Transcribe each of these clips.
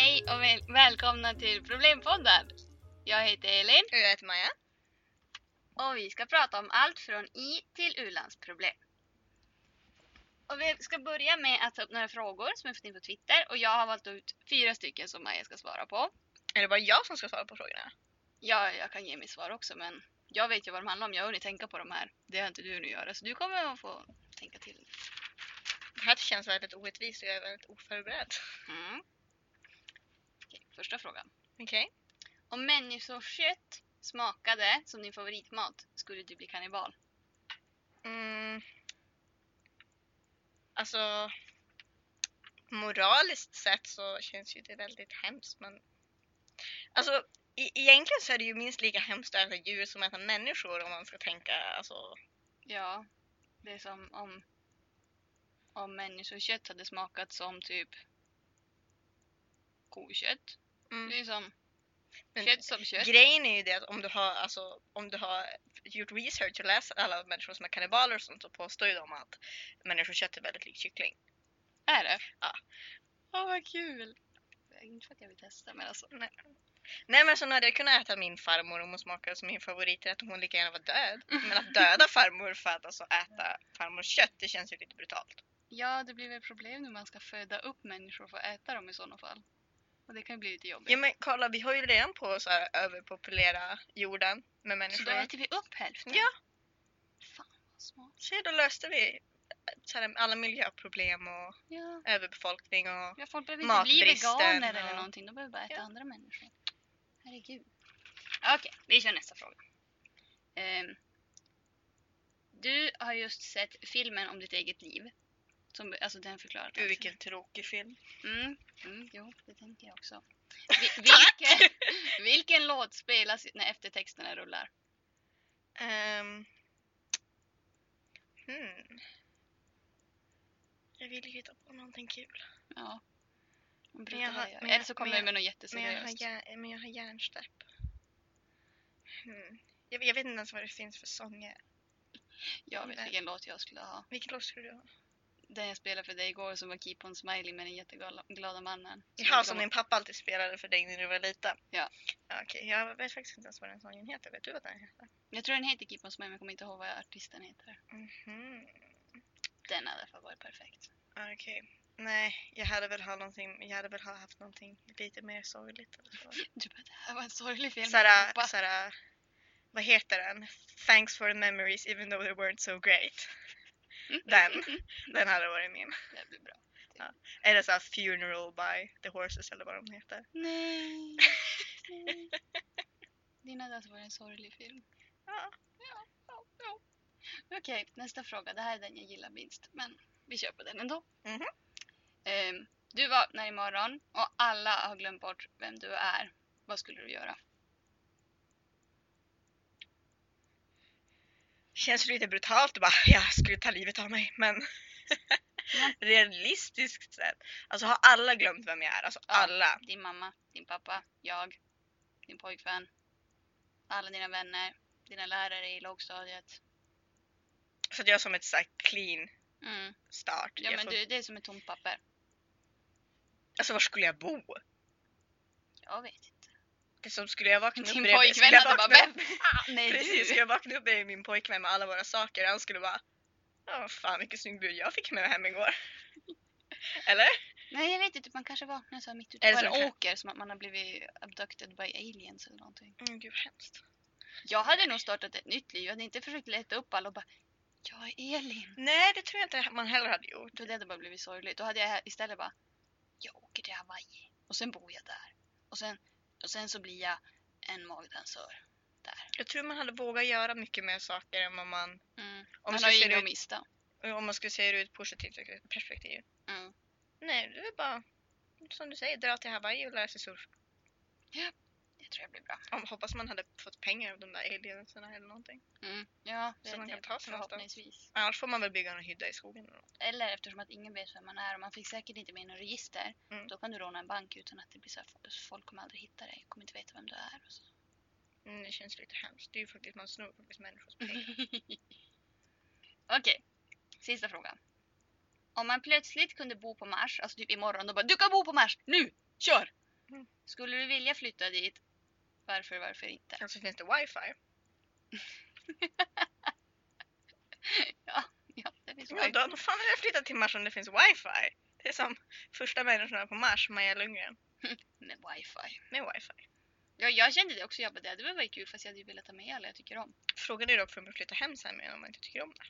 Hej och väl välkomna till Problempodden! Jag heter Elin Och jag heter Maja. och vi ska prata om allt från i till u-landsproblem. Och vi ska börja med att ta upp några frågor som jag fått in på Twitter och jag har valt ut fyra stycken som Maja ska svara på. Är det bara jag som ska svara på frågorna? Ja, jag kan ge mitt svar också men jag vet ju vad de handlar om. Jag har hunnit tänka på de här. Det har inte du hunnit göra så du kommer att få tänka till. Det här känns väldigt orättvist och jag är väldigt oförberedd. Mm. Första frågan. Okej. Om människokött smakade som din favoritmat, skulle du bli kannibal? Mm. Alltså, moraliskt sett så känns ju det väldigt hemskt men Alltså e- egentligen så är det ju minst lika hemskt att äta djur som att äta människor om man ska tänka alltså Ja, det är som om, om människokött hade smakat som typ kokött. Mm. Det är som Men kött som kött. Grejen är ju det att om du har, alltså, om du har gjort research och läst alla människor som är kannibaler och sånt så påstår ju de att människokött är väldigt likt kyckling. Är det? Ja. Åh vad kul! Inte för att jag vill testa men alltså. Nej. Nej men så hade jag kunnat äta min farmor om hon smakade som min favoriträtt om hon lika gärna var död. Men att döda farmor för att alltså äta farmors kött det känns ju lite brutalt. Ja, det blir väl problem när man ska föda upp människor för att äta dem i sådana fall. Och det kan ju bli lite jobbigt. Ja men kolla vi har ju redan på så här överpopulera jorden med Så människor. då äter vi upp hälften? Ja. Fan vad smart. Se då löste vi så här, alla miljöproblem och Ja. överbefolkning och Ja, folk behöver inte bli Matbristen veganer eller och- någonting. De behöver bara äta Ja. andra människor. Herregud. Okej, vi kör nästa fråga. Ehm, du har just sett filmen om ditt eget liv. Som, alltså den förklarar Gud vilken tråkig film. Mm, mm, jo, det tänker jag också. Vi, vilken, vilken låt spelas när eftertexterna rullar? Ehm. hmm. Jag vill ju hitta på någonting kul. Ja. Man Men jag har- göra. men Eller så kommer men det med något Men jag har, jätteseriöst. men jag har hjärnsläpp. Hmm. Jag, jag vet inte ens vad det finns för sånger. Jag vet vilken låt jag skulle ha. Vilken låt skulle du ha? Den jag spelade för dig igår som var Keep on smiling med den jätteglada mannen. Jaha, som din pappa alltid spelade för dig när du var liten? Ja. ja Okej, jag vet faktiskt inte ens vad den sången heter. Vet du vad den heter? Jag tror den heter Keep on smiling men jag kommer inte ihåg vad artisten heter. Mhm. Den hade fall varit perfekt. Okej. Nej, jag hade väl ha någonting, jag hade väl ha haft någonting lite mer sorgligt eller så. Du bara, det här var en sorglig film. Såhär, vad heter den? Thanks for the memories even though they weren't so great. Den, den hade varit min. Det blir bra. Eller såhär Funeral by the Horses eller vad de heter. Nej. Nej. Din hade alltså varit en sorglig film. Ja. Ja, ja, ja. Okej, nästa fråga. Det här är den jag gillar minst. Men vi kör på den ändå. Mhm. Ehm, du vaknar imorgon och alla har glömt bort vem du är. Vad skulle du göra? Känns lite brutalt att bara, jag skulle ta livet av mig men realistiskt sett. Alltså har alla glömt vem jag är? Alltså Ja. alla. Din mamma, din pappa, jag, din pojkvän, alla dina vänner, dina lärare i lågstadiet. Så att jag är som ett såhär clean Mm. start. Ja jag men får, du, det är som ett tomt papper. Alltså var skulle jag bo? Jag vet inte. Det som skulle jag vakna upp Din pojkvän hade bara vem? Nej Precis, skulle jag vakna upp bredvid min pojkvän med alla våra saker han skulle bara Ja fan vilken snygg bud jag fick med hem igår. Eller? Nej jag vet inte, man kanske vaknar så mitt ute på en åker som att man har blivit abducted by aliens eller någonting. Mm, gud vad hemskt. Jag hade nog startat ett nytt liv, jag hade inte försökt leta upp alla och bara Jag är Elin. Nej det tror jag inte man heller hade gjort. Då hade det bara blivit sorgligt. Då hade jag istället bara Jag åker till Hawaii och sen bor jag där. Och sen, och sen så blir jag en magdansör där. Jag tror man hade vågat göra mycket mer saker än vad man Mm. Om Man har ju inget att mista. om man skulle se det ur ett positivt perspektiv. Mm. Nej, det är bara som du säger, dra till Hawaii och lära sig surfa. Det tror jag blir bra. Om, hoppas man hade fått pengar av de där alienserna eller någonting. Mm. Ja, det Så man det kan ta sig förhoppningsvis. Annars får man väl bygga en hydda i skogen eller något. Eller eftersom att ingen vet vem man är och man fick säkert inte med något register. Mm. Då kan du råna en bank utan att det blir så här, folk kommer aldrig hitta dig, kommer inte veta vem du är. Och så. Mm, det känns lite hemskt. Det är ju faktiskt, man snor faktiskt människors pengar. Okej, sista frågan. Om man plötsligt kunde bo på Mars, alltså typ imorgon, då bara du kan bo på Mars, nu, kör! Mm. Skulle du vilja flytta dit? Varför, varför inte? Alltså finns det wifi? Ja, det finns Ja, wifi. då, då fan vill jag flytta till Mars om det finns wifi. Det är som första människorna på Mars, Maja Lundgren, med wifi. med wifi. Ja, jag kände det också. Jag bara, det varit kul fast jag hade ju velat ta med alla jag tycker om. Frågan är dock om jag flyttar hem sen med om man inte tycker om det.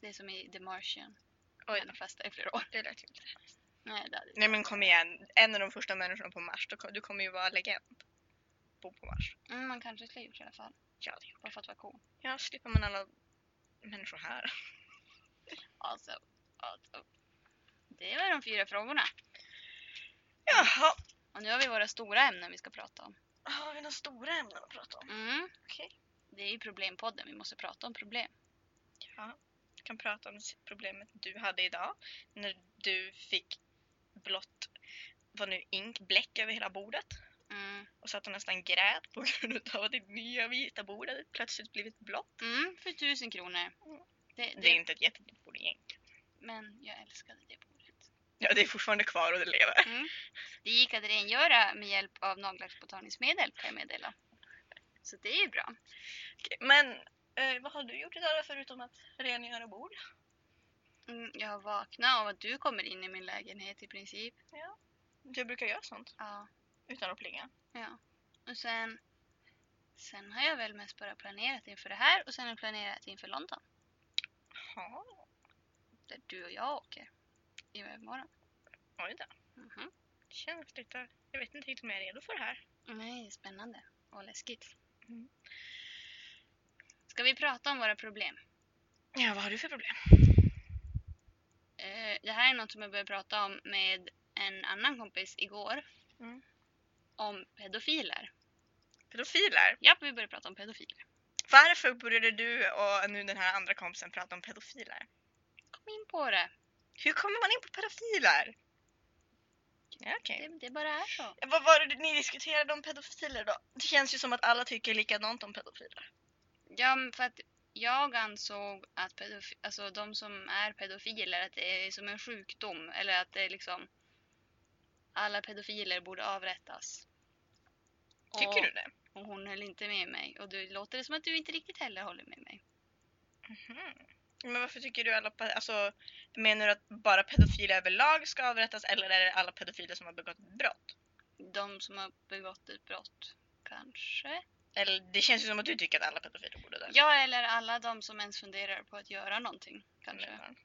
Det är som i The Martian. Oj Men de flesta i flera år. Det lät ju hemskt. Nej, det hade Nej men kom igen, en av de första människorna på Mars, då, du kommer ju vara legend. Bo på Mars. mm, Man kanske skulle ha gjort det i alla fall. Ja, det Bara för att vara cool. Ja, slipper man alla människor här. Alltså, alltså. Det var de fyra frågorna. Jaha. Och nu har vi våra stora ämnen vi ska prata om. Har vi några stora ämnen att prata om? Mm. Okej. Det är ju problempodden. Vi måste prata om problem. Ja. Jag kan prata om problemet du hade idag. När du fick blått, vad nu, ink, bläck över hela bordet. Mm. Och så att du nästan grät på grund av att ditt nya vita bord hade plötsligt blivit blått. Mm, för tusen kronor. Mm. Det, det, Det är inte ett jättedyrt bord egentligen. Men jag älskade det bordet. Ja, det är fortfarande kvar och det lever. Mm. Det gick att rengöra med hjälp av nagellacksborttagningsmedel kan jag meddela. Så det är ju bra. Okej, Men eh, vad har du gjort idag då, förutom att rengöra bord? Mm, jag har vaknat av att du kommer in i min lägenhet i princip. Du brukar göra sånt Ja. Utan att plinga. ja. Och sen, sen har jag väl mest bara planerat inför det här och sen har jag planerat inför London. Jaha, Där du och jag åker i övermorgon. oj då. Mhm. Det känns lite... Jag vet inte riktigt om jag är redo för det här. Nej, spännande och läskigt. Mm. Ska vi prata om våra problem? Ja, vad har du för problem? Eh, det här är något som jag började prata om med en annan kompis igår. Mm. Om pedofiler. Pedofiler? Ja, vi började prata om pedofiler. Varför började du och nu den här andra kompisen prata om pedofiler? Kom in på det. Hur kommer man in på pedofiler? Ja, okej. Det, det bara är så. Vad var det ni diskuterade om pedofiler då? Det känns ju som att alla tycker likadant om pedofiler. Ja, för att jag ansåg att pedofi- alltså, de som är pedofiler, att det är som en sjukdom. Eller att det är liksom... Alla pedofiler borde avrättas. Tycker och, du det? Och hon höll inte med mig. Och det låter det som att du inte riktigt heller håller med mig. Mhm. Men varför tycker du alla... Alltså, menar du att bara pedofiler överlag ska avrättas eller är det alla pedofiler som har begått brott? De som har begått ett brott, kanske? Eller det känns ju som att du tycker att alla pedofiler borde dö. Ja, eller alla de som ens funderar på att göra någonting, kanske. Mm.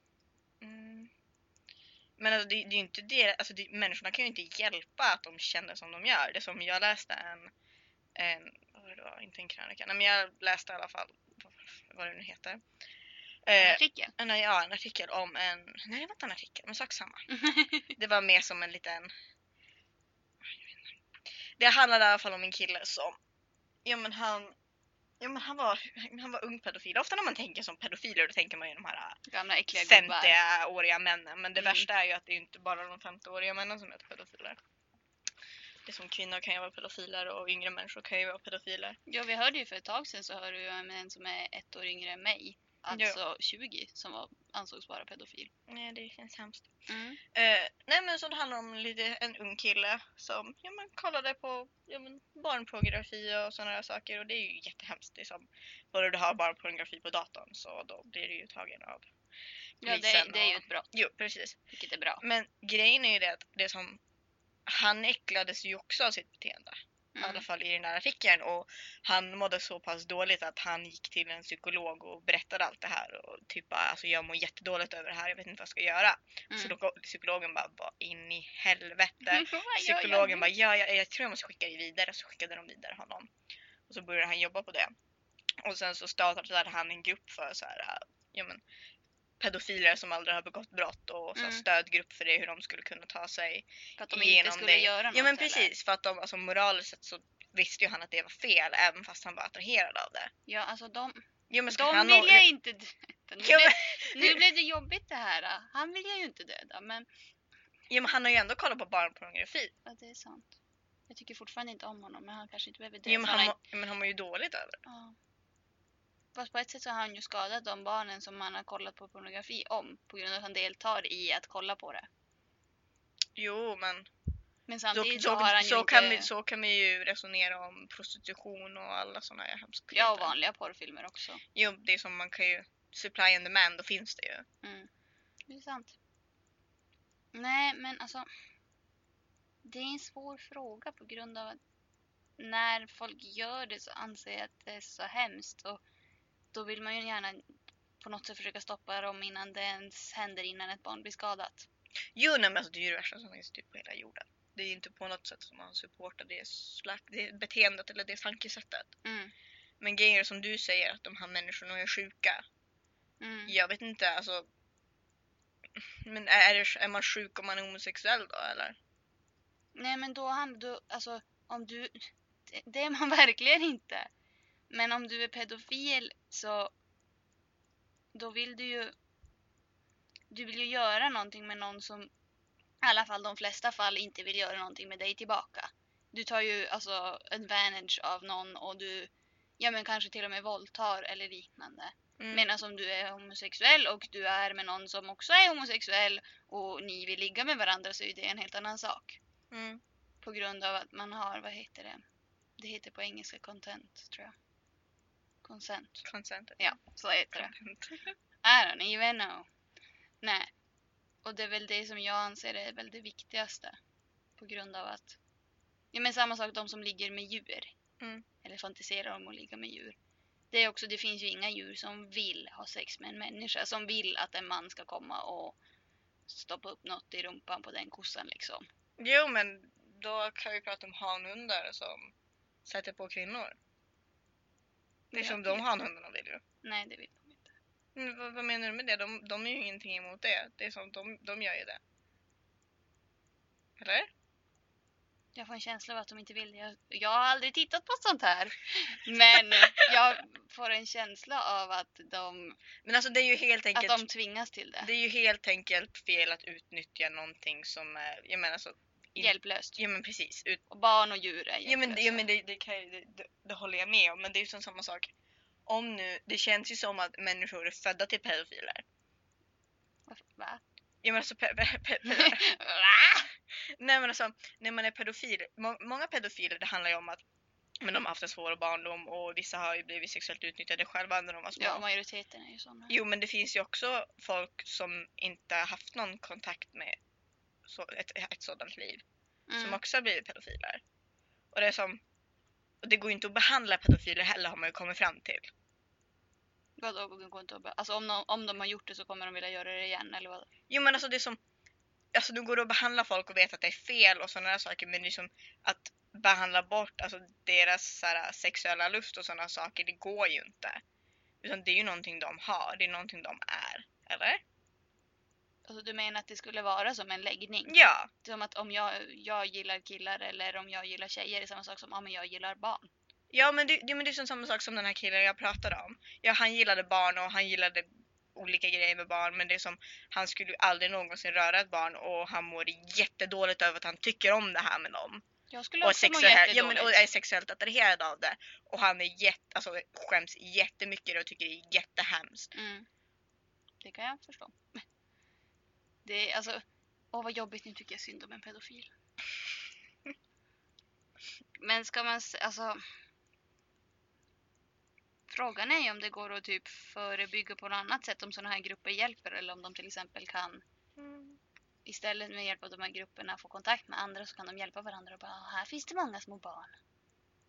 Men alltså, det, det är ju inte det, alltså det, människorna kan ju inte hjälpa att de känner som de gör. Det som jag läste en, en vad var det då? inte en krönika, men jag läste i alla fall, vad, det nu heter. En Eh, artikel. en, ja, en artikel om en, nej det var inte en artikel, men sak samma. Det var mer som en liten... Det handlade i alla fall om en kille som... Ja men han... Ja men han var, han var ung pedofil. Ofta när man tänker som pedofiler då tänker man ju de här Gamla äckliga gubbar. 50-åriga männen. Men det Mm. värsta är ju att det är inte bara de 50-åriga männen som är pedofiler. Det är som kvinnor kan ju vara pedofiler och yngre människor kan ju vara pedofiler. Ja, vi hörde ju för ett tag sedan så hörde vi om en som är ett år yngre än mig. Alltså 20, som var, ansågs vara pedofil. Nej det känns hemskt. Mm. Eh, nej men så det handlar om lite, en ung kille som ja, men, kollade på ja, men, barnpornografi och sådana där saker och det är ju jättehemskt. Det är som, bara du har barnpornografi på datorn så då blir du ju tagen av Ja, det, polisen det är ju ett brott, Jo precis. vilket är bra. Men grejen är ju det att det som han äcklades ju också av sitt beteende. I alla Mm. fall i den där artikeln. Och han mådde så pass dåligt att han gick till en psykolog och berättade allt det här. Och typ bara, alltså jag mår jättedåligt över det här, jag vet inte vad jag ska göra. Mm. Så då, psykologen bara, vad in i helvete. Jag Psykologen bara, ja, ja, jag tror jag måste skicka dig vidare. Så skickade de vidare honom. Och så började han jobba på det. Och sen så startade han en grupp för så här, ja men pedofiler som aldrig har begått brott och så Mm. stödgrupp för det, hur de skulle kunna ta sig För att de inte skulle det. göra något Ja men eller? precis, för att de, alltså moraliskt sett så visste ju han att det var fel även fast han var attraherad av det. Ja, alltså de, Jo men de han vill jag inte döda. Nu, Ja, blev, nu blev det jobbigt det här. Han vill jag ju inte döda, men Jo men han har ju ändå kollat på barnpornografi. ja, det är sant. Jag tycker fortfarande inte om honom, men han kanske inte behöver dö. Jo men han, har må- men han mår ju dåligt över det. Ja. Fast på ett sätt så har han ju skadat de barnen som han har kollat på pornografi om på grund av att han deltar i att kolla på det. Jo men Men Så, samtidigt så, så, har han ju så, inte... kan vi, så kan vi ju resonera om prostitution och alla sådana här hemskheter. Ja, och vanliga porrfilmer också. Jo, det är som man kan ju... Supply and demand, då finns det ju. Mm. Det är sant. Nej, men alltså. Det är en svår fråga på grund av att när folk gör det så anser jag att det är så hemskt och då vill man ju gärna på något sätt försöka stoppa dem innan det ens händer innan ett barn blir skadat. Jo, nej, men alltså, det är ju det värsta som finns typ på hela jorden. Det är ju inte på något sätt som man supportar det, slack, det beteendet eller det tankesättet. Mm. Men grejer som du säger, att de här människorna är sjuka. Mm. Jag vet inte, alltså. Men är, det, är man sjuk om man är homosexuell då eller? Nej men då han, då, alltså om du, det, det är man verkligen inte. Men om du är pedofil så då vill du ju du vill ju göra någonting med någon som i alla fall de flesta fall inte vill göra någonting med dig tillbaka. Du tar ju alltså advantage av någon och du ja men kanske till och med våldtar eller liknande. Mm. Medan om du är homosexuell och du är med någon som också är homosexuell och ni vill ligga med varandra så är det en helt annan sak. Mm. På grund av att man har, vad heter det? Det heter på engelska content, tror jag. Consent. Consentet. Ja, så heter det. I don't even know. Nej. Och det är väl det som jag anser är väl det viktigaste. På grund av att... Ja men samma sak de som ligger med djur. Mm. Eller fantiserar om att ligga med djur. Det är också, det finns ju inga djur som vill ha sex med en människa. Som vill att en man ska komma och stoppa upp något i rumpan på den kossan liksom. Jo men då kan vi prata om hanhundar som sätter på kvinnor. Det är som de hanhundarna vill ju. Nej, det vill de inte. Men vad, vad menar du med det? De, de är ju ingenting emot det. Det är som de, de gör ju det. Eller? Jag får en känsla av att de inte vill det. Jag, jag har aldrig tittat på sånt här. Men jag får en känsla av att de, Men alltså det är ju helt att enkelt de tvingas till det. Det är ju helt enkelt fel att utnyttja någonting som är, jag menar så. Hjälplöst. Ja men precis. Ut, Och barn och djur är ja men, hjälplösa. ja, men det, det, kan, det, det, det håller jag med om. Men det är ju som samma sak. Om nu, det känns ju som att människor är födda till pedofiler. Va? Ja men alltså pe, pe, pe? Nej men alltså, när man är pedofil, må, många pedofiler det handlar ju om att men de har haft en svår barndom och vissa har ju blivit sexuellt utnyttjade själva när de var små. Ja, majoriteten är ju såna. Jo men det finns ju också folk som inte har haft någon kontakt med så, ett, ett sådant liv. Som Mm. också har blivit pedofiler. Och det är som, och det går ju inte att behandla pedofiler heller har man ju kommit fram till. Vadå, det går inte att Alltså om de, om de har gjort det så kommer de vilja göra det igen eller vad? Jo men alltså det är som, alltså du går att behandla folk och vet att det är fel och sådana saker men det är som att behandla bort alltså, deras så här, sexuella lust och sådana saker, det går ju inte. Utan det är ju någonting de har, det är någonting de är. Eller? Alltså du menar att det skulle vara som en läggning? Ja. Som att om jag, jag gillar killar eller om jag gillar tjejer är samma sak som om jag gillar barn. Ja men det, det, men det är som samma sak som den här killen jag pratade om. Ja han gillade barn och han gillade olika grejer med barn men det är som han skulle aldrig någonsin röra ett barn och han mår jättedåligt över att han tycker om det här med dem. Jag skulle också må sexuell, ja, men, jättedåligt. och är sexuellt attraherad av det. Och han är jätte, alltså, skäms jättemycket och tycker det är jättehemskt. Mm. Det kan jag förstå. Det är alltså, åh vad jobbigt, nu tycker jag synd om en pedofil. Men ska man, alltså. Frågan är ju om det går att typ förebygga på något annat sätt om sådana här grupper hjälper eller om de till exempel kan istället med hjälp av de här grupperna få kontakt med andra så kan de hjälpa varandra och bara "Ah, här finns det många små barn.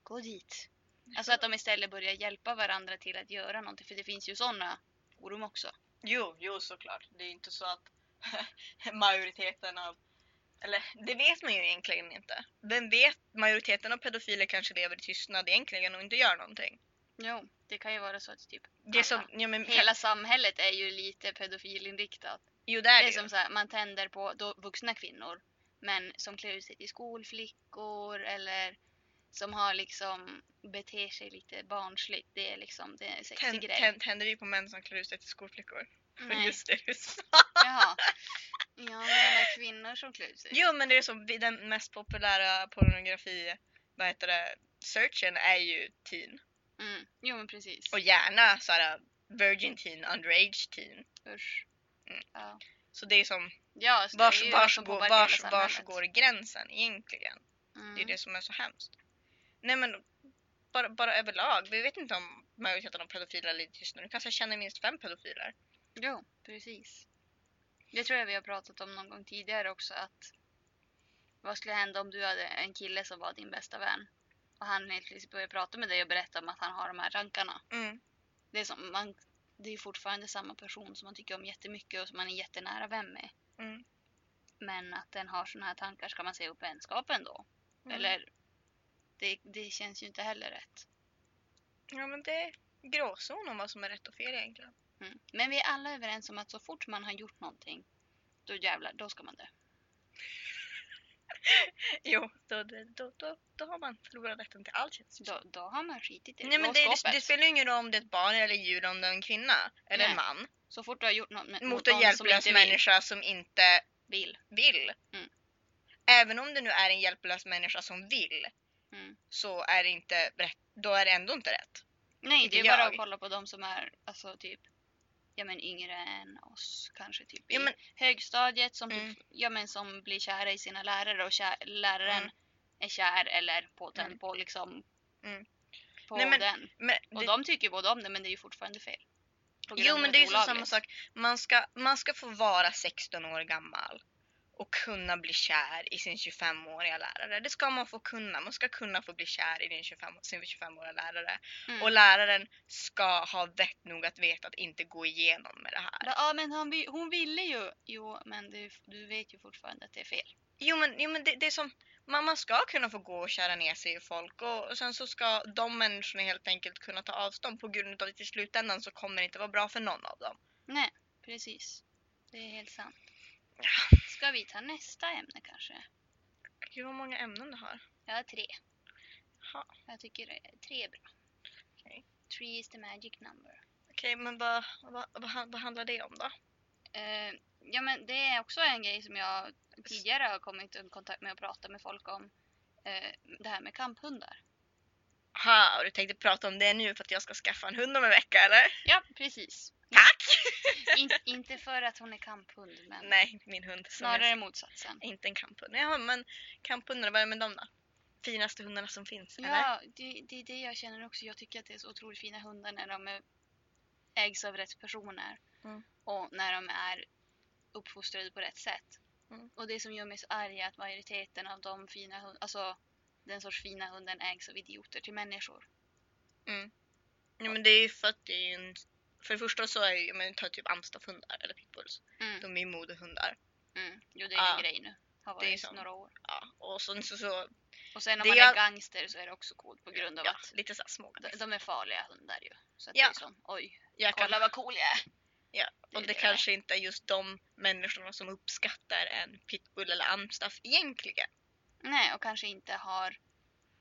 Gå dit. Alltså att de istället börjar hjälpa varandra till att göra någonting för det finns ju sådana forum också. Jo, jo såklart. Det är inte så att majoriteten av eller det vet man ju egentligen inte. Vem vet? Majoriteten av pedofiler kanske lever i tystnad egentligen och inte gör någonting. Jo, det kan ju vara så att typ Det som, ja, men, hela samhället är ju lite pedofilinriktat. jo det är Det det, är som så här, man tänder på då, vuxna kvinnor men som klär ut sig till skolflickor eller som har liksom beter sig lite barnsligt. Det är liksom det är en sexig Tänd, grej. tänd, tänder vi på män som klär ut sig till skolflickor? För Nej. just det du sa. Jaha. Jag menar kvinnor som klär ut sig. Jo men det är som den mest populära pornografi, vad heter det, searchen är ju teen. Mm. Jo men precis. Och gärna såhär virgin teen, underage teen. Usch. Mm. Ja. Så det är som, Ja, så vars, det är ju vars, som går, vars, vars går gränsen egentligen? Mm. Det är det som är så hemskt. Nej men bara, bara överlag. Vi vet inte om majoriteten av pedofiler lite tysta. Nu kanske jag känner minst fem pedofiler. Jo, precis. Det tror jag vi har pratat om någon gång tidigare också att vad skulle hända om du hade en kille som var din bästa vän och han helt plötsligt började prata med dig och berätta om att han har de här tankarna. Mm. Det är, som, man, det är fortfarande samma person som man tycker om jättemycket och som man är jättenära vän med. Mm. Men att den har såna här tankar, ska man säga upp vänskapen då? Mm. Eller? Det, det känns ju inte heller rätt. Ja men det är gråzon om vad som är rätt och fel egentligen. Mm. Men vi är alla överens om att så fort man har gjort någonting, då jävlar, då ska man dö. Jo, då, då, då, då, har man förlorat rätten till allt känns. Då, då har man skitit i Nej men det, det, det spelar ju ingen roll om det är ett barn eller djur, om det är en kvinna eller en Nej. man. Så fort du har gjort något med, Mot någon en hjälplös som människa som inte vill. vill. Mm. Även om det nu är en hjälplös människa som vill Mm. så är det inte rätt. Då är det ändå inte rätt. Nej, det är Tycker bara jag. att kolla på de som är alltså typ ja men yngre än oss kanske typ Ja, i men- högstadiet som Mm. ja men som blir kära i sina lärare och kär, läraren Mm. är kär eller på den Mm. på liksom Mm. på Nej, men den. Men Och det, de tycker både om det men det är ju fortfarande fel. Jo men det är ju samma sak. Man ska, man ska få vara 16 år gammal och kunna bli kär i sin 25-åriga lärare. Det ska man få kunna. Man ska kunna få bli kär i din 25, sin 25-åriga lärare. Mm. Och läraren ska ha vett nog att veta att inte gå igenom med det här. Ja men vi- hon ville ju. Jo men du, du vet ju fortfarande att det är fel. Jo men, jo, men det, det är som, man, ska kunna få gå och kära ner sig i folk och, och sen så ska de människorna helt enkelt kunna ta avstånd på grund av att i slutändan så kommer det inte vara bra för någon av dem. Nej, precis. Det är helt sant. Ja. Ska vi ta nästa ämne kanske? Gud vad många ämnen du har. Jag har tre. Ha. Jag tycker eh, tre är bra. Okej. Three is the magic number. Okej men vad, vad, vad, han- vad handlar det om då? Eh, ja men det är också en grej som jag tidigare har kommit i kontakt med och pratat med folk om. Eh, det här med kamphundar. Ha, och du tänkte prata om det nu för att jag ska skaffa en hund om en vecka eller? Ja, precis. In, inte för att hon är kamphund men Nej, min hund. Snarare är, motsatsen. inte en kamphund. Ja men kamphundar, vad är med dem då? Finaste hundarna som finns, eller? Ja, det, det är det jag känner också. Jag tycker att det är så otroligt fina hundar när de är, ägs av rätt personer. Mm. Och när de är uppfostrade på rätt sätt. Mm. Och det som gör mig så arg är att majoriteten av de fina hundarna, alltså den sorts fina hunden ägs av idioter till människor. Ja, men det är ju för att det är en... För det första så är ju, men ta typ amstaffhundar eller pitbulls. Mm. De är ju modehundar. Mm. Jo, det är Ja. en grej nu. Har Det är varit så. några år. Ja, och sen så, så Och sen om Det man är är all- gangster så är det också coolt på grund av ja, att lite såhär små. de, de är farliga hundar ju. Så att Ja. det är som, oj, Jag kan, kolla vad cool jag är. ja, och är det det. kanske inte är just de människorna som uppskattar en pitbull eller amstaff egentligen. Nej, och kanske inte har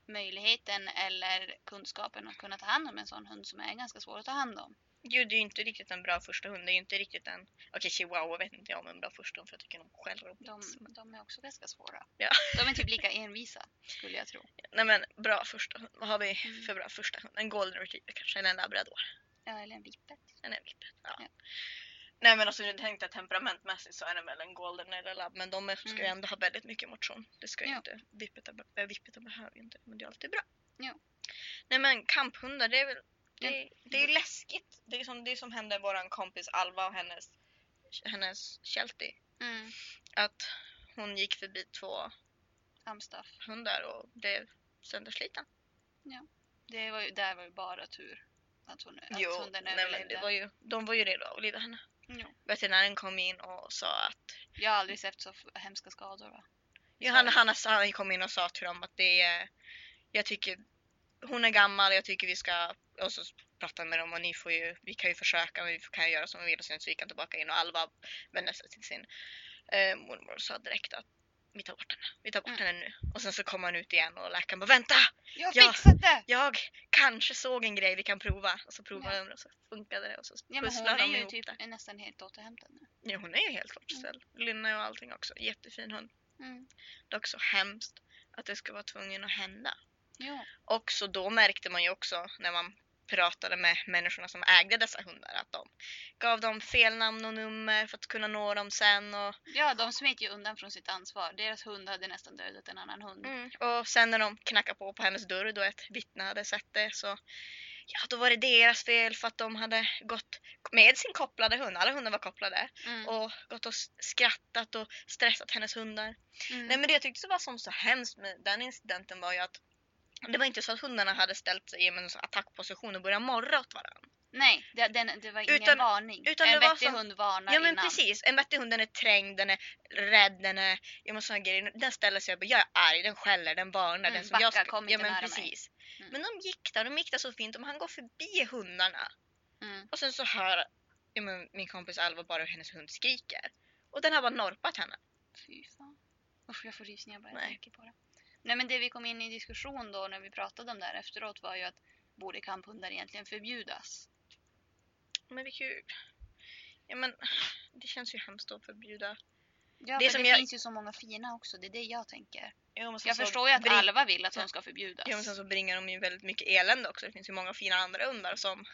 möjligheten eller kunskapen att kunna ta hand om en sån hund som är ganska svår att ta hand om. Jo, det är ju inte riktigt en bra första hund. Det är ju inte riktigt en... Okej, chihuahua vet inte jag om en bra första hund för jag tycker de skäller om De, de är också ganska svåra. Ja. De är typ lika envisa, skulle jag tro. Nej men bra första hund. Vad har vi Mm. för bra första hund? En golden retriever kanske, eller en labrador. Ja, eller en vippet. En vippet. Ja. Ja. Nej men alltså jag tänkte temperamentmässigt så är det väl en golden eller labb men de ska ju Mm. ändå ha väldigt mycket motion. Det ska ju Ja. inte, vippetar, äh, vippetar behöver ju inte men det är alltid bra. Ja. Nej men kamphundar det är väl, det, Ja. det är läskigt. Det är som det som hände våran kompis Alva och hennes, hennes Sheltie. Mm. Att hon gick förbi två Amstaff. hundar och blev söndersliten. Det var ju, där var ju bara tur. Att, hon, att Jo, hunden nej, men överlevde. det var ju, de var ju redo att avliva henne. Jo. Veterinären kom in och sa att Jag har aldrig sett så hemska skador. Va? Ja, han, han, han kom in och sa till dem att det är, jag tycker, hon är gammal, jag tycker vi ska, och så pratade med dem och ni får ju, vi kan ju försöka men vi kan ju göra som vi vill och sen så gick han tillbaka in och Alva vände sig till sin eh, mormor och sa direkt att vi tar bort henne, vi tar bort Mm. henne nu. Och sen så kom han ut igen och läkaren bara vänta! Jag har Ja. fixat det! Jag kanske såg en grej vi kan prova. Och så provade Ja. de och så funkade det och så Ja, men hon är ju typ det. nästan helt återhämtad nu. Ja, hon är ju helt återställd. Lynna och allting också. Jättefin hund. Mm. Det är också hemskt att det ska vara tvungen att hända. Jo. Och så då märkte man ju också när man pratade med människorna som ägde dessa hundar att de gav dem fel namn och nummer för att kunna nå dem sen. Och, Ja, de smet ju undan från sitt ansvar. Deras hund hade nästan dödat en annan hund. mm. och sen när de knackade på på hennes dörr då ett vittne hade sett det så ja, då var det deras fel för att de hade gått med sin kopplade hund, alla hundar var kopplade, Mm. och gått och skrattat och stressat hennes hundar. Mm. Nej men det jag tyckte var som så hemskt med den incidenten var ju att det var inte så att hundarna hade ställt sig i en attackposition och börjat morra åt varandra. Nej, det, den, det var ingen Utan- varning. utan en vettig som- hund varnar Ja men innan. precis, en vettig hund den är trängd, den är rädd, den är, ja men grejer. Den ställer sig upp och jag är arg, den skäller, den varnar. Mm, den som jag backa, ska, kom ja inte men nära mig. precis. Mm. Men de gick där, de gick där så fint, och han går förbi hundarna. Mm. Och sen så hör ja, men min kompis Alva bara hur hennes hund skriker. Och den har bara norpat henne. Fy fan. Usch, jag får rysningar bara jag tänker på det. Nej men det vi kom in i diskussion då när vi pratade om det här efteråt var ju att borde kamphundar egentligen förbjudas? Men kan ju... Ja men det känns ju hemskt att förbjuda. Ja, Det som det jag- finns ju så många fina också. Det är det jag tänker. Ja, men Jag förstår ju att bring- Alva vill att de ska förbjudas. Ja men sen så bringar de ju väldigt mycket elände också. Det finns ju många fina andra hundar som...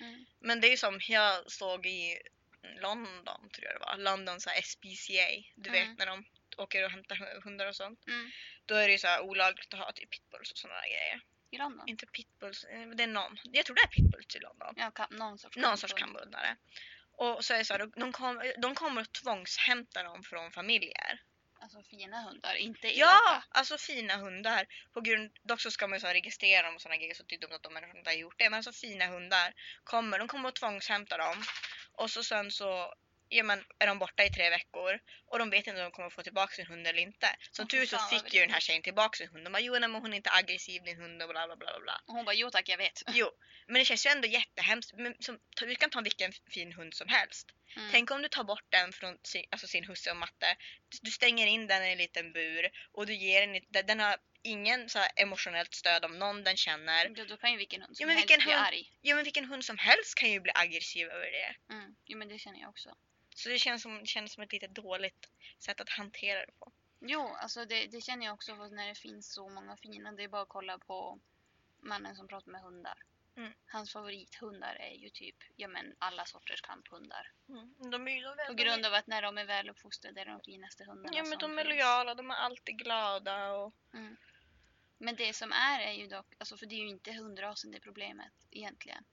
Mm. Men det är ju som jag såg i London tror jag det var. London så SPCA. Du Mm. vet när de åker och hämtar hu- hundar och sånt. Mm. Då är det ju så olagligt att ha typ pitbulls och sådana grejer. I London? Inte pitbulls, eh, det är någon. Jag tror det är pitbulls i London. Ja, kam- någon sorts Någon sorts kamphundare. Och så är det så här, de, kom, de kommer att tvångshämta dem från familjer. Alltså fina hundar, inte Ja, elaka. alltså fina hundar. På grund, dock så ska man ju så registrera dem och sådana grejer så det är dumt att de människorna inte har gjort det. Men alltså fina hundar kommer, de kommer att tvångshämta dem. Och så sen så ja, men, är de borta i tre veckor och de vet inte om de kommer få tillbaka sin hund eller inte. Som Åh, tur så fick ju den här tjejen tillbaka sin hund. De bara jo nej, men hon är inte aggressiv din hund och bla bla bla bla. Och hon bara, jo tack jag vet. Jo, men det känns ju ändå jättehemskt. Men som, vi kan ta vilken fin hund som helst. Mm. Tänk om du tar bort den från sin, alltså sin husse och matte. Du stänger in den i en liten bur och du ger den, den- har ingen så emotionellt stöd av någon den känner. Då, då kan ju vilken hund som men helst vilken bli hund- arg. Ja men vilken hund som helst kan ju bli aggressiv över det. Mm. Jo men det känner jag också. Så det känns som, känns som ett lite dåligt sätt att hantera det på. Jo, alltså det, det känner jag också för när det finns så många fina. Det är bara att kolla på mannen som pratar med hundar. Mm. Hans favorithundar är ju typ ja, men alla sorters kamphundar. Mm. De är ju de, På de, grund av att när de är väluppfostrade är de finaste hundarna Ja men de är finns. lojala, de är alltid glada och... Mm. Men det som är är ju dock, alltså för det är ju inte hundrasen det är problemet egentligen.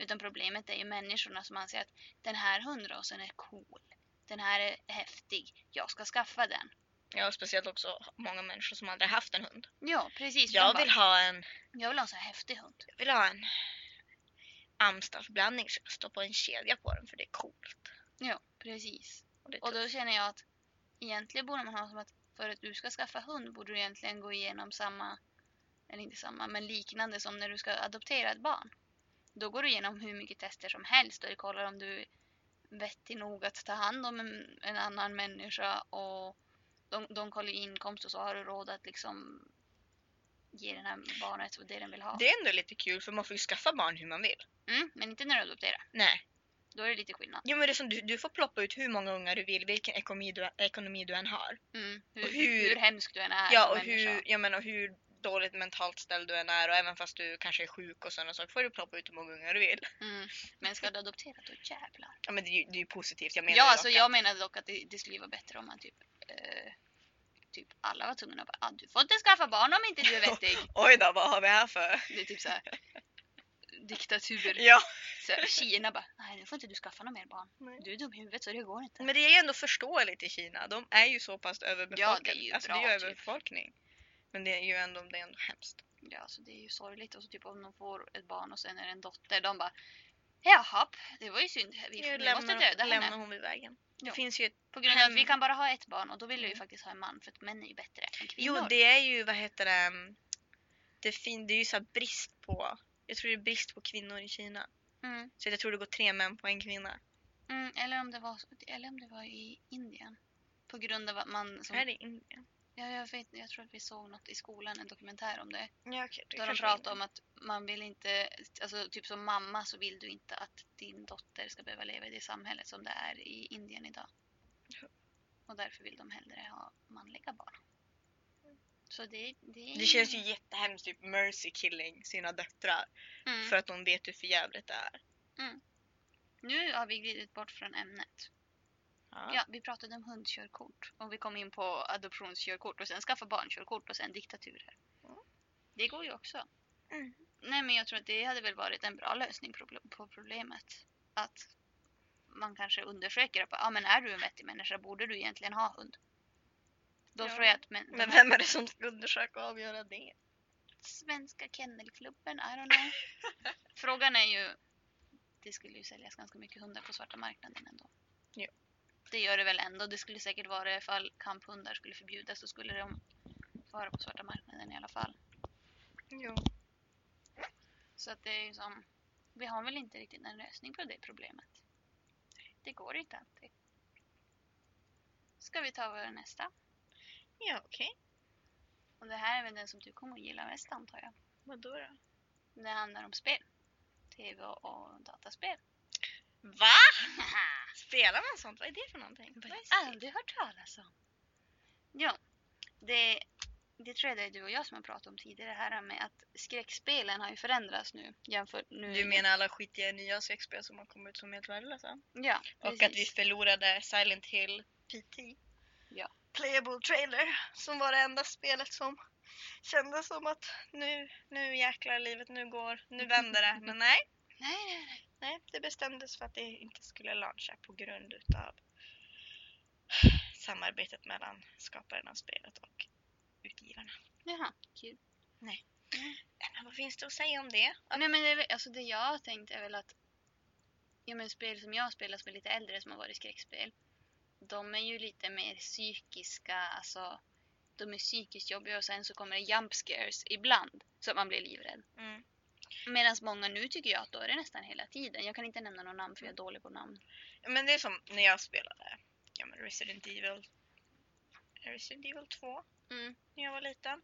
Utan problemet är ju människorna som anser att den här hundrasen är cool. Den här är häftig. Jag ska skaffa den. Ja speciellt också många människor som aldrig haft en hund. Ja, precis. Jag vill bara, ha en, jag vill ha en så här häftig hund. jag vill ha en Amstaff-blandning så jag på en kedja på den för det är coolt. Ja, precis. Och Och då känner jag att egentligen borde man ha som att för att du ska skaffa hund borde du egentligen gå igenom samma, eller inte samma, men liknande som när du ska adoptera ett barn. Då går du igenom hur mycket tester som helst och du kollar om du är vettig nog att ta hand om en, en annan människa och de, de kollar inkomst och så har du råd att liksom ge den här barnet det den vill ha. Det är ändå lite kul för man får ju skaffa barn hur man vill. Mm, men inte när du adopterar. Nej. Då är det lite skillnad. Jo men det är som du, du får ploppa ut hur många ungar du vill, vilken ekonomi du, ekonomi du än har. Mm, hur, Och hur, hur- hemsk du än är Ja och människa. hur, jag menar, hur dåligt mentalt ställd du än är och även fast du kanske är sjuk och sådana saker får du ploppa ut hur många ungar du vill. Mm. Men ska du adoptera då jävlar. Ja men det är ju, det är ju positivt, jag menar Ja, alltså dock jag att- menar dock att det, det skulle ju vara bättre om man typ eh, Typ alla var tvungna att bara ah, du får inte skaffa barn om inte du är vettig. Oj då, vad har vi här för? Det är typ såhär diktatur. Ja. Så Kina bara nej nu får inte du skaffa några mer barn. Nej. Du är dum i huvudet så det går inte. Men det är ju ändå förståeligt i Kina. De är ju så pass överbefolkade. Ja, det är ju alltså, bra, det är ju typ. överbefolkning. Men det är ju ändå, det är ändå hemskt. Ja så det är ju sorgligt och så typ om de får ett barn och sen är det en dotter de bara Jaha, det var ju synd. Vi, vi måste döda lämnar henne. hon vid vägen. Det finns ju ett, På grund av att vi kan bara ha ett barn och då vill jag ju Mm. faktiskt ha en man för att män är ju bättre än kvinnor. Jo, det är ju, vad heter det, mm, det, fin, det är ju så brist på, jag tror det är brist på kvinnor i Kina. Mm. Så jag tror det går tre män på en kvinna. Mm, eller, om det var, eller om det var i Indien. På grund av att man... Som, Är det Indien? Ja, jag, vet, jag tror att vi såg något i skolan, en dokumentär om det. Ja, okej. det Där de pratade om att man vill inte, alltså typ som mamma så vill du inte att din dotter ska behöva leva i det samhället som det är i Indien idag. Ja. Och därför vill de hellre ha manliga barn. Så det, det, Det känns ju jättehemskt typ Mercy killing sina döttrar Mm. för att de vet hur förjävligt det är. Nu har vi glidit bort från ämnet. Ja. Ja, vi pratade om hundkörkort och vi kom in på adoptionskörkort och sen skaffa barnkörkort och sen diktaturer. Mm. Det går ju också. Mm. Nej, men jag tror att det hade väl varit en bra lösning på proble- på problemet. Att man kanske undersöker att ja, men är du en vettig människa borde du egentligen ha hund. Då Ja, tror jag att men, Men vem är det som ska undersöka och avgöra det? svenska kennelklubben, I don't know. Frågan är ju, det skulle ju säljas ganska mycket hundar på svarta marknaden ändå. Det gör det väl ändå. Det skulle säkert vara ifall kamphundar skulle förbjudas så skulle de vara på svarta marknaden i alla fall. Jo. Så att det är ju som, vi har väl inte riktigt en lösning på det problemet. Det går inte alltid. Ska vi ta vår nästa? Ja, okej. Och det här är väl den som du kommer att gilla mest antar jag. Vadå då? Det handlar om spel. TV och dataspel. Va? Spelar man sånt? Vad är det för någonting? Vad det? Aldrig hört talas om. Ja, det, det tror jag det är du och jag som har pratat om tidigare här med att skräckspelen har ju förändrats nu jämfört nu. Du menar alla skitiga nya sexspel som har kommit ut som helt värdelösa? Ja, Och att vi förlorade Silent Hill PT. Ja. Playable trailer. Som var det enda spelet som kändes som att nu, nu jäklar livet, nu går, nu vänder det. Men nej. Nej, nej, nej. Nej, det bestämdes för att det inte skulle launcha på grund utav samarbetet mellan skaparen av spelet och utgivarna. Jaha, kul. Nej, Men vad finns det att säga om det? Nej men det, väl- alltså det jag har tänkt är väl att ja, men spel som jag har spelat som är lite äldre som har varit skräckspel. De är ju lite mer psykiska, alltså de är psykiskt jobbiga och sen så kommer det jump scares ibland så att man blir livrädd. Mm. Medan många nu tycker jag att då är det nästan hela tiden. Jag kan inte nämna någon namn för jag är dålig på namn. Men det är som när jag spelade ja, men Resident Evil Resident Evil 2 Mm. när jag var liten.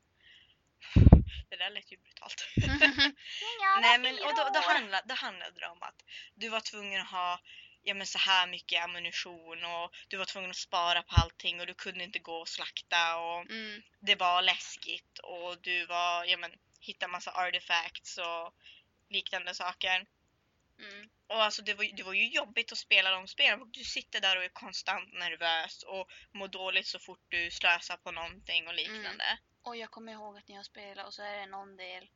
Det där lät ju brutalt. jag Nej men och då, då, handlade, då handlade det om att du var tvungen att ha ja, men så här mycket ammunition och du var tvungen att spara på allting och du kunde inte gå och slakta och Mm. det var läskigt och du var, ja men hitta massa artifacts och liknande saker. Mm. Och alltså det var, det var ju jobbigt att spela de spelen. Du sitter där och är konstant nervös och mår dåligt så fort du slösar på någonting och liknande. Och jag kommer ihåg att när jag spelade och så är det någon del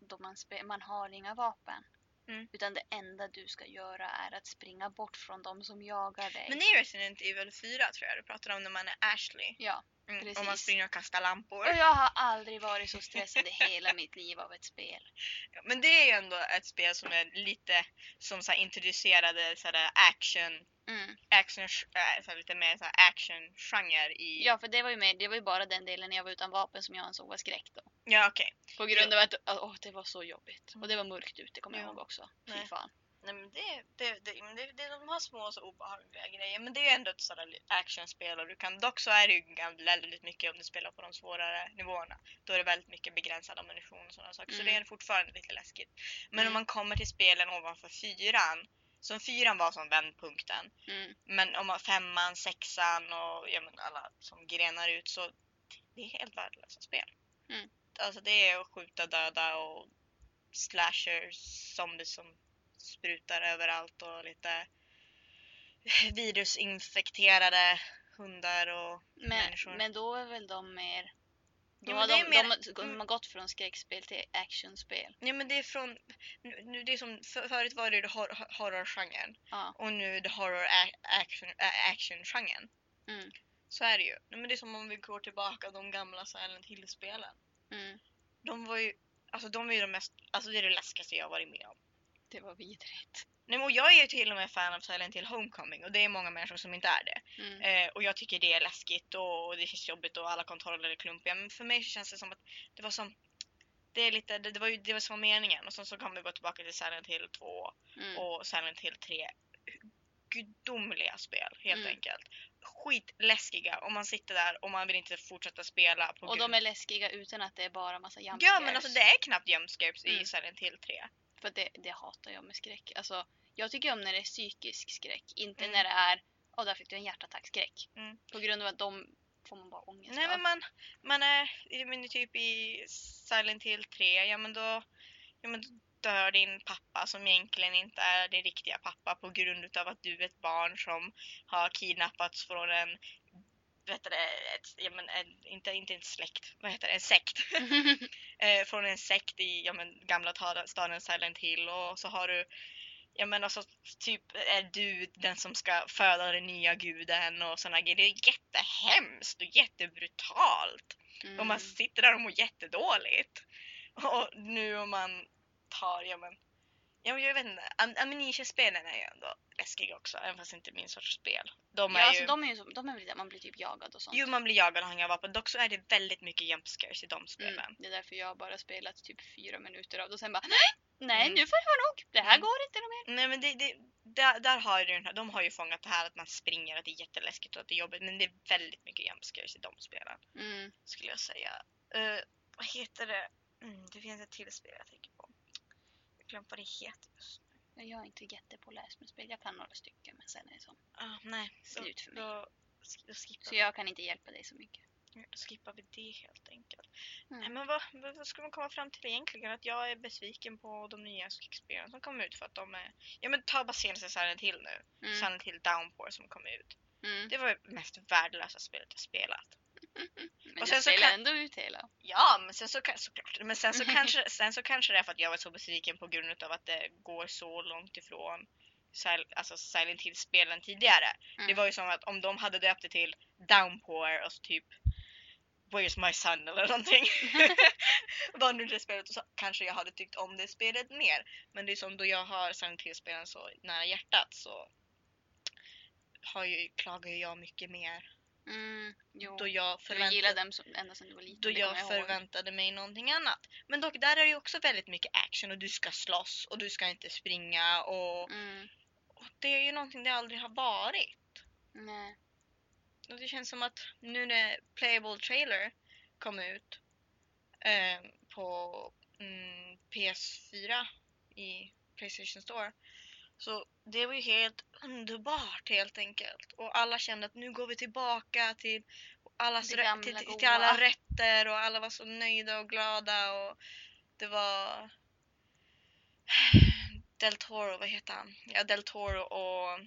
då man, man har inga vapen. Mm. Utan det enda du ska göra är att springa bort från de som jagar dig. Men det är Resident Evil 4 tror jag du pratar om när man är Ashley. Ja, Mm, och precis. man springer och kastar lampor. och jag har aldrig varit så stressad i hela mitt liv av ett spel. Ja, Men det är ju ändå ett spel som är lite som så här, introducerade så här, action, Mm. action äh, så lite mer så här, action-genre i... Ja, för det var, ju med, det var ju bara den delen när jag var utan vapen som jag ansåg var skräck då. Ja okej. På grund av att åh, det var så jobbigt. Och det var mörkt ute kommer jag Ja. ihåg också. Fy Nej. fan. Nej men det, det, det, men det, det, de har små så obehagliga grejer. Men det är ändå ett sådant actionspel och du kan, dock så är det ju gan- väldigt mycket om du spelar på de svårare nivåerna. Då är det väldigt mycket begränsad ammunition och sådana saker. Så Mm. det är fortfarande lite läskigt. Men Mm. om man kommer till spelen ovanför fyran, som fyran var som vändpunkten. Mm. Men om man femman, sexan och ja, men alla som grenar ut så det är helt värdelösa spel. Mm. Alltså det är att skjuta döda och slashers, zombies som sprutar överallt och lite virusinfekterade hundar och Men, människor. men då är väl de mer... Då Ja, de, mer- de, de har gått från skräckspel till actionspel. Ja men det är från, nu, det är som, för, förut var det ju hor, horrorgenren Ja. och nu är det horror action, action-genren. Mm. Så är det ju. Men det är som om vi går tillbaka de gamla Silent Hill-spelen. Mm. De var ju, alltså de är ju de mest, alltså det är det läskigaste jag varit med om. Det var vidrigt. Nej, men jag är ju till och med fan av Silent Hill Homecoming och det är många människor som inte är det. Mm. Eh, och jag tycker det är läskigt och, och det känns jobbigt och alla kontroller är klumpiga. Men för mig känns det som att det var som, det är lite, det, det var ju det var som meningen. Och sen så kan vi gå tillbaka till Silent Hill 2 Mm. och Silent Hill 3. Gudomliga spel helt Mm. enkelt. Skitläskiga och man sitter där och man vill inte fortsätta spela. Och grund de är läskiga utan att det är bara massa jump Ja men alltså det är knappt jumpscares i Mm. Silent Hill 3. För det, det hatar jag med skräck. Alltså, jag tycker om när det är psykisk skräck. Inte Mm. när det är åh där fick du en hjärtattack-skräck. Mm. På grund av att de får man bara ångest Nej av. men man, man är i- men typ i Silent Hill 3, ja men då, ja, men dör din pappa som egentligen inte är din riktiga pappa på grund utav att du är ett barn som har kidnappats från en vet det, ett, ja, men en, inte, inte en släkt, vad heter det, en sekt. eh, från en sekt i ja, men, gamla ta- staden Silent Hill och så har du Ja men alltså typ är du den som ska föda den nya guden och såna grejer. Det är jättehemskt och jättebrutalt. Mm. Och man sitter där och mår jättedåligt. Och nu om man tar, ja men, ja, jag vet inte, Am- Amnesia-spelen är ju ändå läskiga också, även fast det inte är min sorts spel. De är ja, ju, alltså, de är ju så, de är väl där man blir typ jagad och sånt. jo man blir jagad och inga vapen, dock så är det väldigt mycket jump scares i de spelen. Mm, det är därför jag bara spelat typ fyra minuter av det och sen bara nej, nej Mm. nu får det vara nog. Det här Mm. går inte mer. Nej men det, det, där, där har ju den här, de har ju fångat det här att man springer, att det är jätteläskigt och att det är jobbigt, men det är väldigt mycket jump scares i de spelen. Mm. skulle jag säga. Eh, vad heter det? Mm, det finns ett till spel jag tänker glömde vad det heter just nu. Jag är inte jättepåläst med spel. Jag kan några stycken men sen är det som Ah, nej, slut för mig. Då, då, skippar Så vi, jag kan inte hjälpa dig så mycket. då skippar vi det helt enkelt. Mm. Nej, men vad, vad ska man komma fram till egentligen? Att jag är besviken på de nya skräckspelen som kom ut för att de är... Ja men ta bara senaste Silent Hill nu. Mm. Silent Hill Downpour som kom ut. Mm. Det var det mest värdelösa spelet jag spelat. Men och sen så spelar kan- ändå ut hela. Ja, men sen så, såklart. Men sen så, kanske, sen så kanske det är för att jag var så besviken på grund av att det går så långt ifrån alltså Silent Hill-spelen tidigare. Mm. Det var ju som att om de hade döpt det till Downpour och så typ Where's my son eller någonting. Var nu det spelet och så kanske jag hade tyckt om det spelet mer. Men det är som då jag har Silent Hill-spelen så nära hjärtat så har ju, klagar ju jag mycket mer. Mm. Jo. Då jag du förväntade gillade dem som, ända sedan du var liten. då jag ihåg. förväntade mig någonting annat. Men dock, där är det ju också väldigt mycket action och du ska slåss och du ska inte springa och, Mm. och det är ju någonting det aldrig har varit. Nej. Och det känns som att nu när Playable Trailer kom ut eh, på mm, PS4 i Playstation Store så det var ju helt underbart helt enkelt. Och alla kände att nu går vi tillbaka till allas rä- till, till, till alla rätter och alla var så nöjda och glada och det var Del Toro, vad heter han? Ja, Del Toro och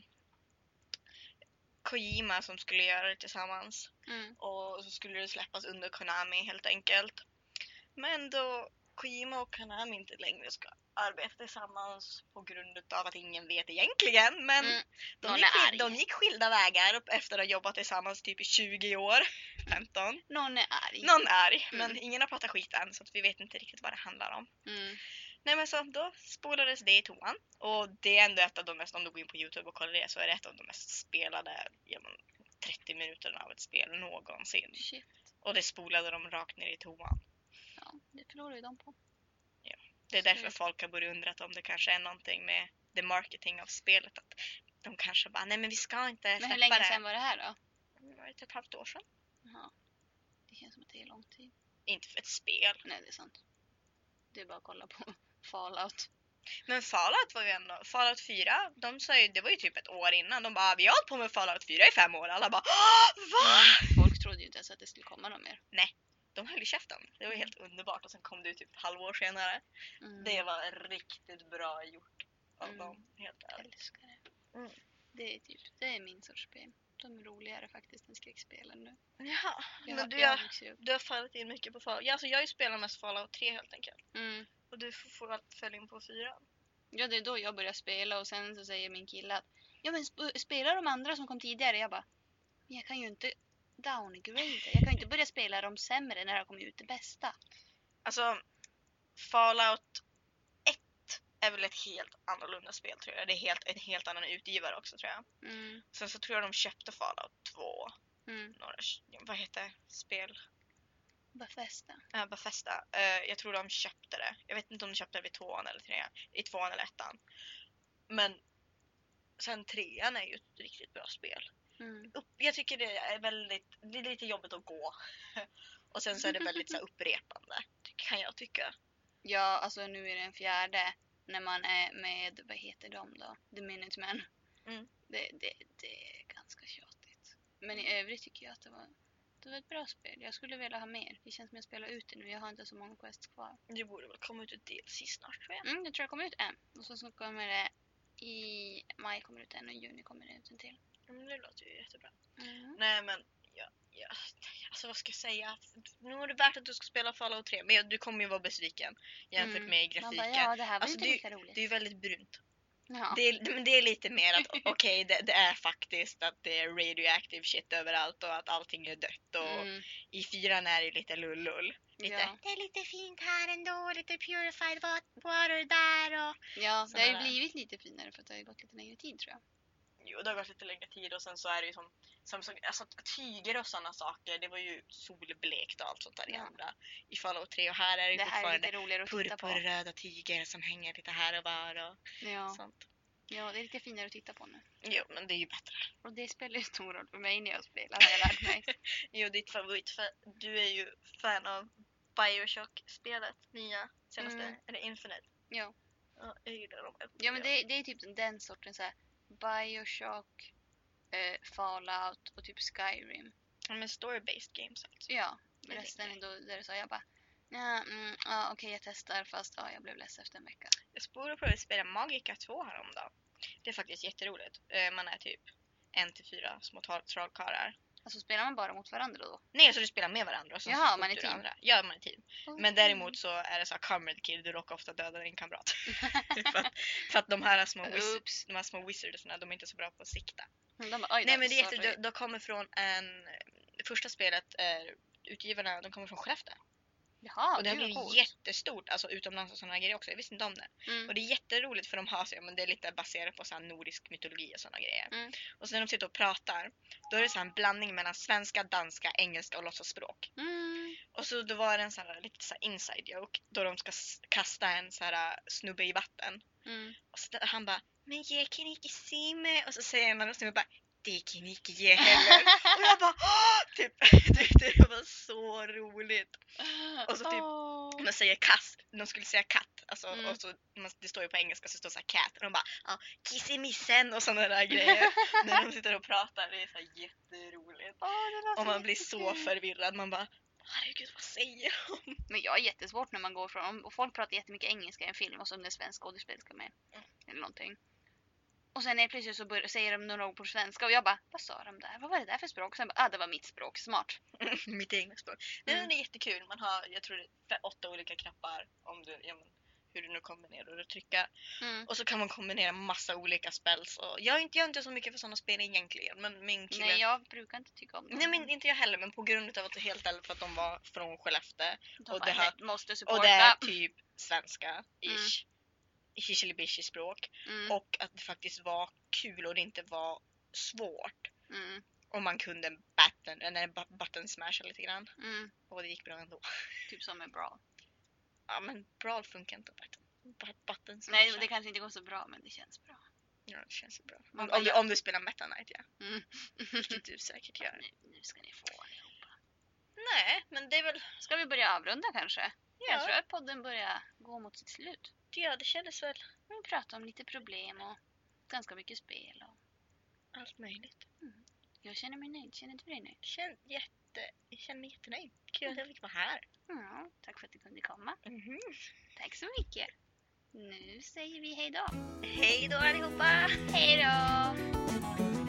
Kojima som skulle göra det tillsammans. Mm. Och så skulle det släppas under Konami helt enkelt. Men då Kojima och Konami inte längre ska arbeta tillsammans på grund av att ingen vet egentligen. Men Mm. de, Någon gick, skil- de gick skilda vägar efter att ha jobbat tillsammans typ i 20 år. 15. Någon är arg. Någon är arg, Mm. men ingen har pratat skit än så att vi vet inte riktigt vad det handlar om. Mm. Nej men så då spolades det i toan. Och det är ändå ett av de mest, om du går in på Youtube och kollar det så är det ett av de mest spelade men, 30 minuterna av ett spel någonsin. Shit. Och det spolade de rakt ner i toan. Ja, det förlorar ju de på. Det är därför Mm. folk har börjat undrat om det kanske är någonting med the marketing av spelet. Att de kanske bara, nej men vi ska inte Men släppa hur länge det. sedan var det här då? Det var ett och ett halvt år sedan. Jaha. Det känns som att det är lång tid. Inte för ett spel. Nej, det är sant. Det är bara att kolla på Fallout. Men Fallout var ju ändå, Fallout 4, de sa ju, det var ju typ ett år innan. De bara, vi har hållit på med Fallout 4 i fem år. Alla bara, "Åh, va? Mm, Folk trodde ju inte ens att det skulle komma något mer. De höll i käften. Det var helt underbart och sen kom det ut typ ett halvår senare. Mm. Det var riktigt bra gjort av Mm. dem, helt ärligt. älskar det. Mm. Det är typ, det är min sorts spel. De är roligare faktiskt än skräckspelen nu. Jaha, Jag, men du, jag har, du har fallit in mycket på Fallout. Ja, alltså jag ju spelat mest Fallout 3 helt enkelt. Mm. Och du får, får allt följa in på 4. Ja, det är då jag börjar spela och sen så säger min kille att ja men sp- spela de andra som kom tidigare. Jag bara, men jag kan ju inte downgrade. Jag kan inte börja spela de sämre när det har kommit ut det bästa. Alltså, Fallout 1 är väl ett helt annorlunda spel tror jag. Det är helt, en helt annan utgivare också tror jag. Mm. Sen så tror jag de köpte Fallout 2. Mm. Några, vad heter spel? Bethesda. Uh, Bethesda. Eh, jag tror de köpte det. Jag vet inte om de köpte det vid tvåan eller trean. I tvåan eller ettan. Men sen trean är ju ett riktigt bra spel. Mm. Upp, jag tycker det är väldigt, det är lite jobbigt att gå. Och sen så är det väldigt så här, upprepande. Kan jag tycka. Ja, alltså nu är det en fjärde. När man är med, vad heter de då? The Minutemen. Mm. Det, det, det är ganska tjatigt. Men i övrigt tycker jag att det var, Det var ett bra spel. Jag skulle vilja ha mer. Det känns som jag spelar ut det nu. Jag har inte så många quests kvar. Det borde väl komma ut ett DLC snart tror jag. Mm, jag tror jag kommer ut en. Och så, så kommer det i maj kommer det ut en och i juni kommer det ut en till. Mm, det låter ju jättebra. Mm. Nej men, ja, ja, alltså vad ska jag säga? Nu är det värt att du ska spela Fallout 3 men du kommer ju vara besviken jämfört Mm. med grafiken. bara, ja det här var Alltså, inte det- lika roligt. Det är ju väldigt brunt. ja. Det, är, men det är lite mer att okej det, det är faktiskt att det är radioactive shit överallt och att allting är dött och Mm, i fyran är det lite lullull. Lite, ja. det är lite fint här ändå, lite purified wa- water där och... ja, det har ju blivit lite finare för att det har gått lite längre tid tror jag. Jo, det har gått lite längre tid och sen så är det ju som, som, som alltså, tyger och sådana saker, det var ju solblekt och allt sånt där i Ja. andra i Fallout 3 och här är det, Det fortfarande lite roligare att titta på. purpurröda tyger som hänger lite här och var och Ja. sånt. ja, det är lite finare att titta på nu. Jo, men det är ju bättre. Och det spelar ju stor roll för mig när jag spelar har jag lärt mig. Jo, ditt favorit, för du är ju fan av Bioshock-spelet, nya senaste, Mm. eller Infinite. Ja. Ja, jag gillar dem. Ja men det, det är typ den sorten så här Bioshock, eh, Fallout och typ Skyrim. Ja, men story-based games alltså. Ja, Det resten är då där det så jag bara Ja, mm, ja okej jag testar fast ja, jag blev less efter en vecka. Jag spelade på att spela Magica 2 häromdagen. Det är faktiskt jätteroligt. Eh, Man är typ en till fyra små troll- trollkarlar. Alltså spelar man bara mot varandra då? Nej, så du spelar med varandra. Och sen Jaha, så man är team. Andra. Ja, man är team. Men däremot så är det så Comrade Kill, du råkar ofta döda din kamrat. för, att, för att de här små, wiz- de här små wizardsarna, de är inte så bra på att sikta. De bara, Nej men det är jätte, de, de kommer från en... Första spelet, är utgivarna, de kommer från Skellefteå. Jaha, och det har blivit coolt. jättestort, alltså utomlands och sådana grejer också. Jag visste inte om det. Mm. Och det är jätteroligt för de har sig, men det är lite baserat på så nordisk mytologi och sådana grejer. Mm. Och sen när de sitter och pratar, då är det så en blandning mellan svenska, danska, engelska och låtsasspråk. Mm. Och så då var det en så här, lite så inside joke då de ska kasta en så här äh, snubbe i vatten. Mm. Och så han bara “Men jag kan inte se mig” och så säger en annan snubbe bara “Det kan inte ge heller”. och jag bara Åh! typ, tyckte det var så roligt. Och så typ- Åh. De säger katt, de skulle säga katt, alltså, Mm. och så, man- det står ju på engelska så står det så här cat och de bara ja, kissemissen och sådana där grejer. när de sitter och pratar, det är så här jätteroligt. Låter Och man blir så förvirrad, man bara herregud vad säger de? Men jag är jättesvårt när man går från, om folk pratar jättemycket engelska i en film och så om det är svensk skådespelerska med. Mm. Eller någonting. Och sen är plötsligt så börjar, säger de några ord på svenska och jag bara, vad sa de där? Vad var det där för språk? Sen bara, ah det var mitt språk, smart. Mitt egna språk. Mm. det är jättekul, man har jag tror det är åtta olika knappar om du, ja, men, hur du nu kommer ner och trycka. Mm. Och så kan man kombinera massa olika spells. Och jag, är inte, jag är inte så mycket för sådana spel egentligen men min kille Nej, jag brukar inte tycka om dem. Nej men inte jag heller men på grund av att det helt ärligt för att de var från Skellefteå De och bara, det här- "Nej, måste och supporta. det är typ svenska ish. Hischelibishi språk Mm. och att det faktiskt var kul och det inte var svårt. Mm. Och man kunde button, eller bu- button smasha lite grann. Mm. Och det gick bra ändå. Typ som med bra. Ja men brawl funkar inte button. Bu- Button smasha. Nej, det kanske inte går så bra men det känns bra. Ja det känns bra. Om, om, du, om du spelar Meta Knight ja. Mm. Vilket du säkert gör. nu, nu ska ni få allihopa. Nej men det är väl, Ska vi börja avrunda kanske? Jag tror ja, att podden börjar gå mot sitt slut. Ja det kändes väl Vi pratar om lite problem och ganska mycket spel. Och allt möjligt. jag känner mig nöjd. Känner du dig nöjd? Jag känner, jätte, jag känner mig jättenöjd. Kul att jag fick vara här. Ja, tack för att du kunde komma. Mhm. Tack så mycket. Nu säger vi hej då. Hej då allihopa! Hej då!